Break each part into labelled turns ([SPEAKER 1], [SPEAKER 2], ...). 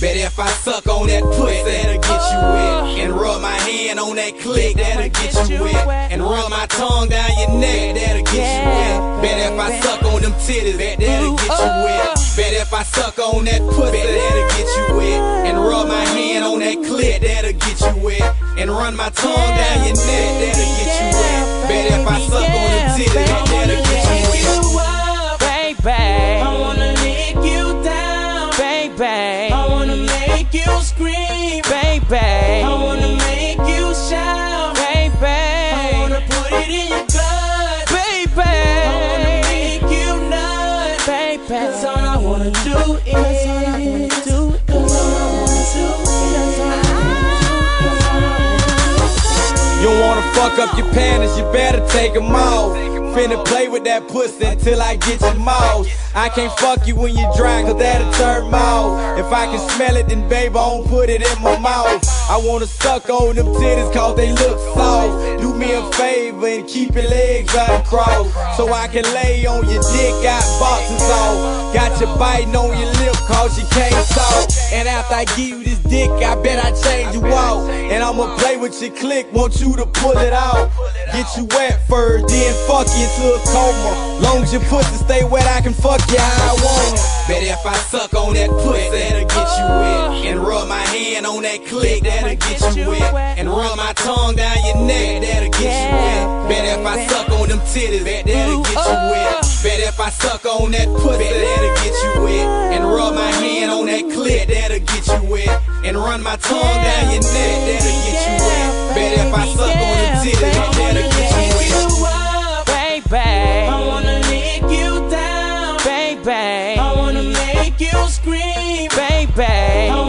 [SPEAKER 1] Bet if I suck on that pussy, that'll get you wet. And rub my hand on that click, that'll get you wet. And run my tongue down your neck, that'll get you wet. Bet if I suck on them titties, that, that'll get you wet. Bet if I suck on that pussy, that'll get you wet. And rub my hand on that click, that'll get you wet. And run my tongue down your neck, that'll get you wet. Bet if I suck on
[SPEAKER 2] all I wanna do is.
[SPEAKER 3] That's all I wanna do
[SPEAKER 2] That's all I wanna do.
[SPEAKER 1] You wanna fuck up your panties, you better take 'em off. Finna play with that pussy until I get your mouth. I can't fuck you when you dry, cause that'll turn mouth. If I can smell it, then babe, I won't put it in my mouth. I wanna suck on them titties cause they look soft. Do me a favor and keep your legs across. So I can lay on your dick, got boxes off. Got you biting on your lip cause you can't talk. And after I give you this dick, I bet I change you out. And I'ma play with your click, want you to pull it out. Get you wet first, then fuck you into a coma. Long as your pussy stay wet, I can fuck you how I want. Bet if I suck on that pussy, that'll get you wet. And rub my on that click, that'll get you wet. And run my tongue down your neck, that'll get you wet. Bet if I suck on them titties, that, that'll get you wet. Bet if I suck on that pussy, that'll get you wet. And rub my hand on that click, that'll get you wet. And run my tongue down your neck, that'll get you wet. Bet if I suck on them titties, that, that'll get you wet.
[SPEAKER 3] Baby,
[SPEAKER 2] I wanna lick you down.
[SPEAKER 3] baby,
[SPEAKER 2] I wanna make you scream.
[SPEAKER 3] Baby,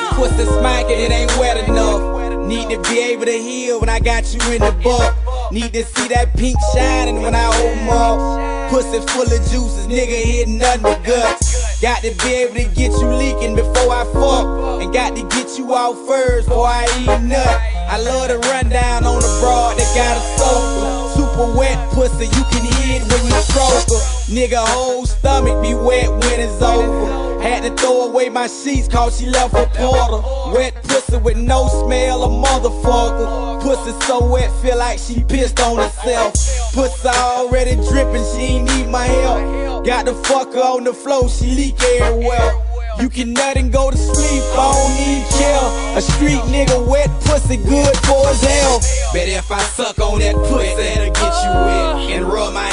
[SPEAKER 1] that pussy smack it, ain't wet enough. Need to be able to heal when I got you in the buck. Need to see that pink shining when I open up. Pussy full of juices, nigga hitting nothing but guts. Got to be able to get you leaking before I fuck. And got to get you out first before I eat nut. I love to run down on the broad that got a sofa. Super wet pussy, you can hear when you stroke her. Nigga, whole stomach be wet when it's over. Had to throw away my sheets cause she left her porter. Wet pussy with no smell, a motherfucker. Pussy so wet, feel like she pissed on herself. Pussy already dripping, she ain't need my help. Got the fuck her on the floor, she leak everywhere. You can nut and go to sleep, I don't need care. A street nigga wet pussy good for his hell. Bet if I suck on that pussy, that'll get you wet. And rub my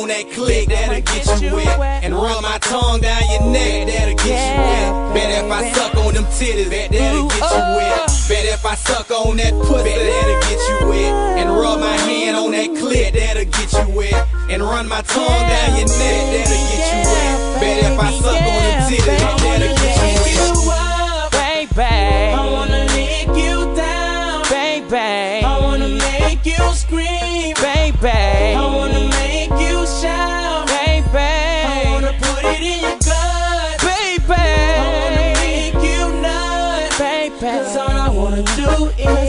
[SPEAKER 1] on that click, that'll get you wet. And run my tongue down your neck, that'll get you wet. Bet if I suck on them titties, that, that'll get you wet. Bet if I suck on that pussy, that'll get you wet. And rub my hand on that click, that'll get you wet. And run my tongue down your neck,
[SPEAKER 2] do is.